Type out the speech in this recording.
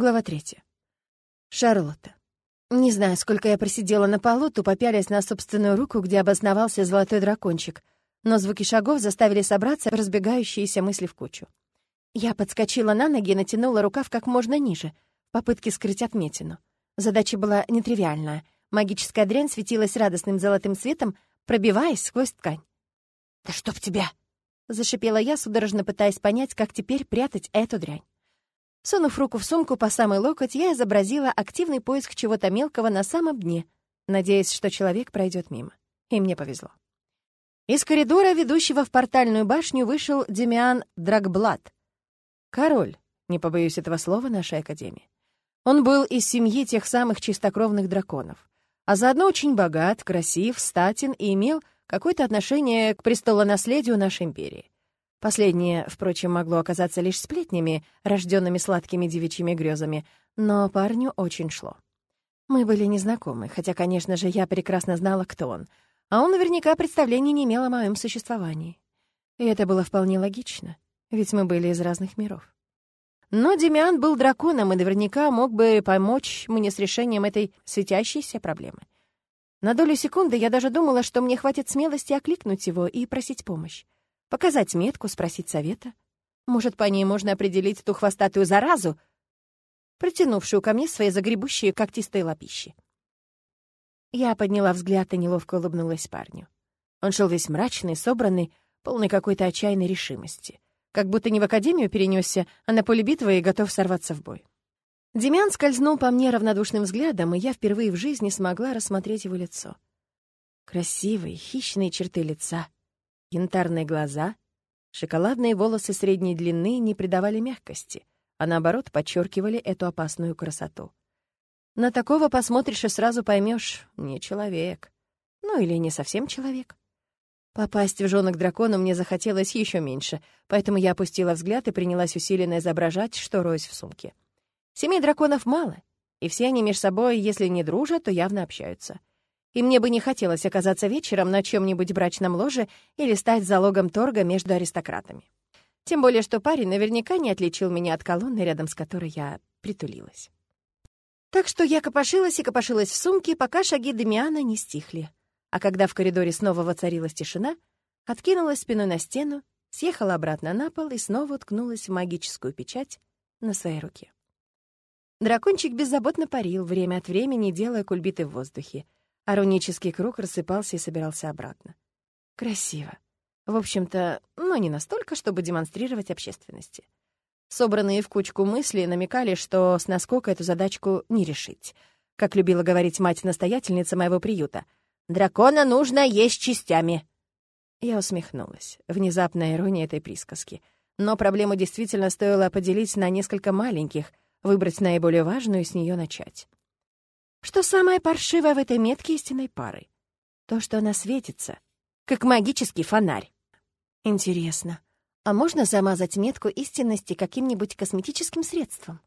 Глава третья. Шарлотта. Не знаю, сколько я просидела на полу, тупо пялясь на собственную руку, где обосновался золотой дракончик, но звуки шагов заставили собраться разбегающиеся мысли в кучу. Я подскочила на ноги и натянула рукав как можно ниже, в попытке скрыть отметину. Задача была нетривиальная. Магическая дрянь светилась радостным золотым светом, пробиваясь сквозь ткань. «Да чтоб тебя!» — зашипела я, судорожно пытаясь понять, как теперь прятать эту дрянь. Сунув руку в сумку по самый локоть, я изобразила активный поиск чего-то мелкого на самом дне, надеясь, что человек пройдет мимо. И мне повезло. Из коридора, ведущего в портальную башню, вышел Демиан Драгблат. Король, не побоюсь этого слова, нашей академии. Он был из семьи тех самых чистокровных драконов, а заодно очень богат, красив, статен и имел какое-то отношение к престолонаследию нашей империи. Последнее, впрочем, могло оказаться лишь сплетнями, рожденными сладкими девичьими грезами, но парню очень шло. Мы были незнакомы, хотя, конечно же, я прекрасно знала, кто он, а он наверняка представления не имел о моем существовании. И это было вполне логично, ведь мы были из разных миров. Но Демиан был драконом и наверняка мог бы помочь мне с решением этой светящейся проблемы. На долю секунды я даже думала, что мне хватит смелости окликнуть его и просить помощь. Показать метку, спросить совета. Может, по ней можно определить ту хвостатую заразу, протянувшую ко мне свои загребущие когтистые лапищи. Я подняла взгляд и неловко улыбнулась парню. Он шел весь мрачный, собранный, полный какой-то отчаянной решимости. Как будто не в академию перенесся, а на поле битвы и готов сорваться в бой. Демян скользнул по мне равнодушным взглядом, и я впервые в жизни смогла рассмотреть его лицо. Красивые, хищные черты лица — Янтарные глаза, шоколадные волосы средней длины не придавали мягкости, а наоборот подчеркивали эту опасную красоту. На такого посмотришь и сразу поймешь — не человек. Ну или не совсем человек. Попасть в женок дракона мне захотелось еще меньше, поэтому я опустила взгляд и принялась усиленно изображать, что роюсь в сумке. Семей драконов мало, и все они между собой, если не дружат, то явно общаются и мне бы не хотелось оказаться вечером на чем-нибудь брачном ложе или стать залогом торга между аристократами. Тем более, что парень наверняка не отличил меня от колонны, рядом с которой я притулилась. Так что я копошилась и копошилась в сумке, пока шаги Демиана не стихли. А когда в коридоре снова воцарилась тишина, откинулась спиной на стену, съехала обратно на пол и снова уткнулась в магическую печать на своей руке. Дракончик беззаботно парил, время от времени делая кульбиты в воздухе — а рунический круг рассыпался и собирался обратно. Красиво. В общем-то, но не настолько, чтобы демонстрировать общественности. Собранные в кучку мысли намекали, что с наскока эту задачку не решить. Как любила говорить мать-настоятельница моего приюта, «Дракона нужно есть частями». Я усмехнулась. Внезапная ирония этой присказки. Но проблему действительно стоило поделить на несколько маленьких, выбрать наиболее важную и с нее начать. Что самое паршивое в этой метке истинной пары? То, что она светится, как магический фонарь. Интересно, а можно замазать метку истинности каким-нибудь косметическим средством?